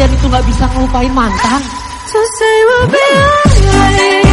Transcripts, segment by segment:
kalian itu nggak bisa ngelupain mantan? So say we'll be alright.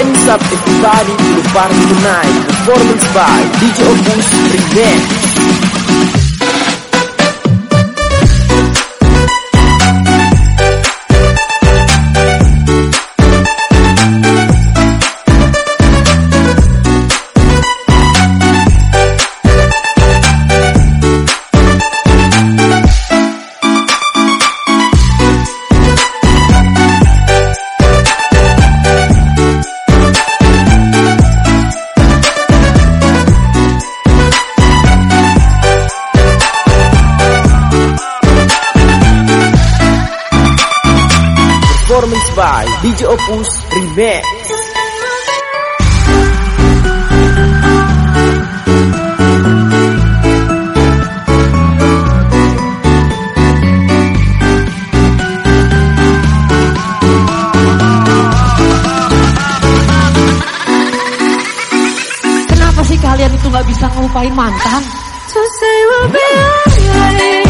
Ends up Everybody to the party tonight. Performance by DJ Opus presents. performance by DJ Opus Remix. Kenapa sih kalian itu nggak bisa ngelupain mantan? To say we'll be alright.